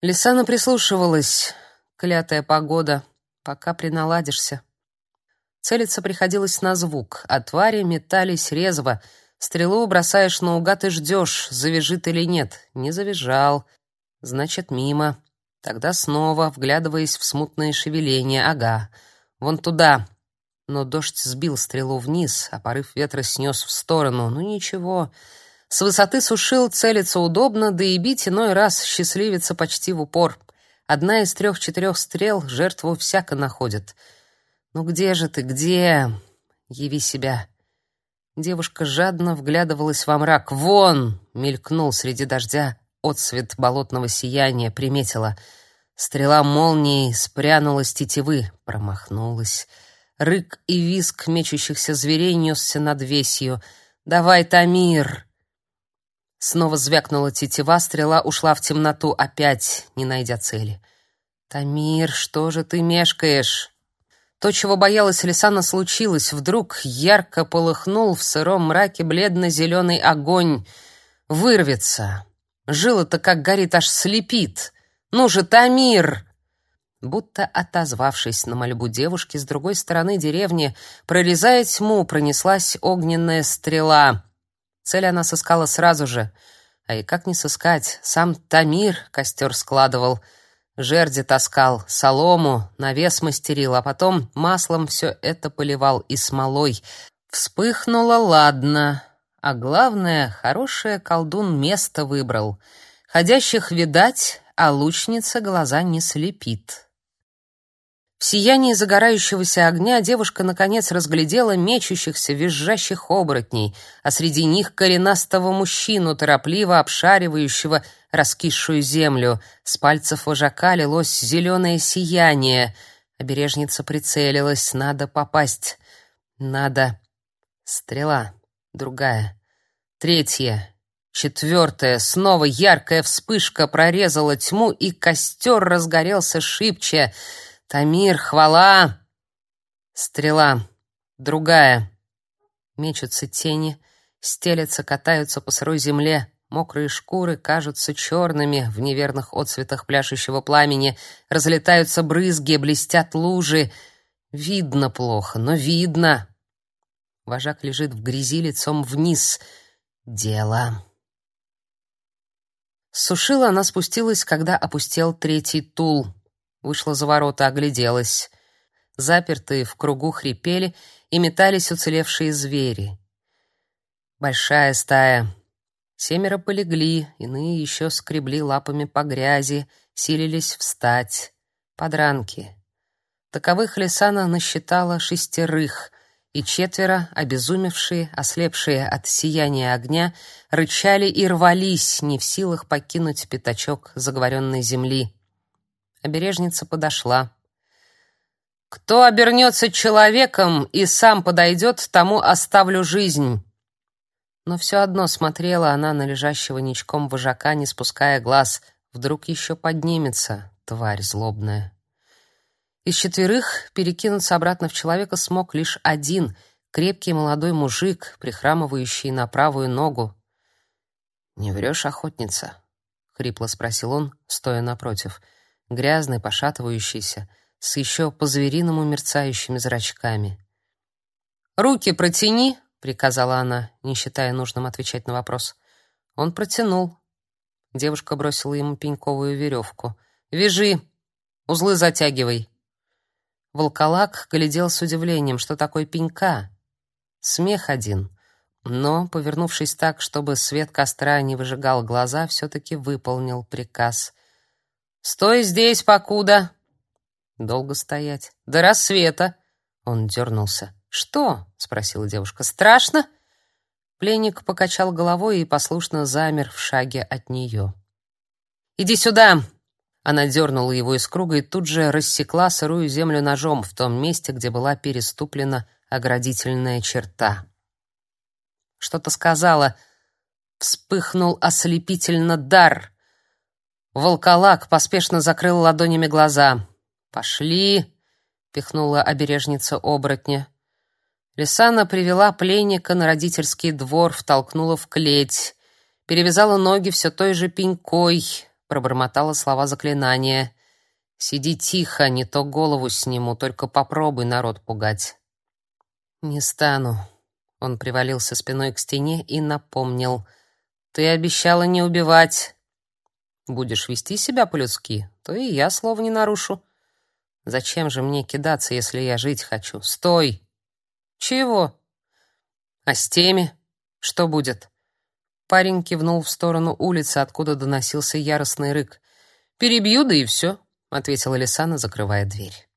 Лисана прислушивалась. Клятая погода. Пока приналадишься. Целиться приходилось на звук, а твари метались резво. Стрелу бросаешь наугад и ждешь, завяжет или нет. Не завяжал. Значит, мимо. Тогда снова, вглядываясь в смутные шевеления. Ага, вон туда. Но дождь сбил стрелу вниз, а порыв ветра снес в сторону. Ну ничего. С высоты сушил, целиться удобно, да и бить иной раз счастливится почти в упор. Одна из трех-четырех стрел жертву всяко находит. «Ну где же ты, где? Яви себя!» Девушка жадно вглядывалась во мрак. «Вон!» — мелькнул среди дождя отсвет болотного сияния, приметила. Стрела молнией спрянула с тетивы, промахнулась. Рык и визг мечущихся зверей несся над весью. «Давай, Тамир!» Снова звякнула тетива, стрела ушла в темноту, опять не найдя цели. «Тамир, что же ты мешкаешь?» То, чего боялась Лисана, случилось. Вдруг ярко полыхнул в сыром мраке бледно-зеленый огонь. Вырвется. Жила-то как горит, аж слепит. «Ну же, Тамир!» Будто отозвавшись на мольбу девушки, с другой стороны деревни, прорезая тьму, пронеслась огненная стрела — Цель она сыскала сразу же. А и как не сыскать? Сам Тамир костер складывал, жерди таскал, солому, навес мастерил, а потом маслом все это поливал и смолой. Вспыхнуло ладно, а главное, хорошее колдун место выбрал. Ходящих видать, а лучница глаза не слепит. В сиянии загорающегося огня девушка наконец разглядела мечущихся, визжащих оборотней, а среди них коренастого мужчину, торопливо обшаривающего раскисшую землю. С пальцев вожака лилось зеленое сияние. Обережница прицелилась. Надо попасть. Надо. Стрела. Другая. Третья. Четвертая. Снова яркая вспышка прорезала тьму, и костер разгорелся шибче — Тамир, хвала! Стрела. Другая. Мечутся тени, стелятся, катаются по сырой земле. Мокрые шкуры кажутся черными в неверных отсветах пляшущего пламени. Разлетаются брызги, блестят лужи. Видно плохо, но видно. Вожак лежит в грязи лицом вниз. Дело. Сушила она спустилась, когда опустел третий тул — Вышла за ворота, огляделась. Запертые в кругу хрипели и метались уцелевшие звери. Большая стая. Семеро полегли, иные еще скребли лапами по грязи, силились встать. Подранки. Таковых Лисана насчитала шестерых, и четверо, обезумевшие, ослепшие от сияния огня, рычали и рвались, не в силах покинуть пятачок заговоренной земли. Обережница подошла. «Кто обернется человеком и сам подойдет, тому оставлю жизнь». Но все одно смотрела она на лежащего ничком вожака, не спуская глаз. Вдруг еще поднимется, тварь злобная. Из четверых перекинуться обратно в человека смог лишь один, крепкий молодой мужик, прихрамывающий на правую ногу. «Не врешь, охотница?» — хрипло спросил он, стоя напротив. — грязный, пошатывающийся, с еще по-звериному мерцающими зрачками. «Руки протяни!» — приказала она, не считая нужным отвечать на вопрос. Он протянул. Девушка бросила ему пеньковую веревку. «Вяжи! Узлы затягивай!» Волколак глядел с удивлением, что такое пенька. Смех один. Но, повернувшись так, чтобы свет костра не выжигал глаза, все-таки выполнил приказ. Стой здесь, покуда. Долго стоять. До рассвета. Он дернулся. Что? спросила девушка. Страшно? Пленник покачал головой и послушно замер в шаге от нее. Иди сюда. Она дернула его из круга и тут же рассекла сырую землю ножом в том месте, где была переступлена оградительная черта. Что-то сказала. Вспыхнул ослепительно дар. Волколак поспешно закрыл ладонями глаза. «Пошли!» — пихнула обережница оборотня. Лисана привела пленника на родительский двор, втолкнула в клеть, перевязала ноги все той же пенькой, пробормотала слова заклинания. Сиди тихо, не то голову сниму, только попробуй народ пугать. Не стану. Он привалился спиной к стене и напомнил: Ты обещала не убивать. Будешь вести себя по-людски, то и я слова не нарушу. Зачем же мне кидаться, если я жить хочу? Стой. Чего? А с теми что будет? Парень кивнул в сторону улицы, откуда доносился яростный рык. Перебью да и все», — ответила Лисана, закрывая дверь.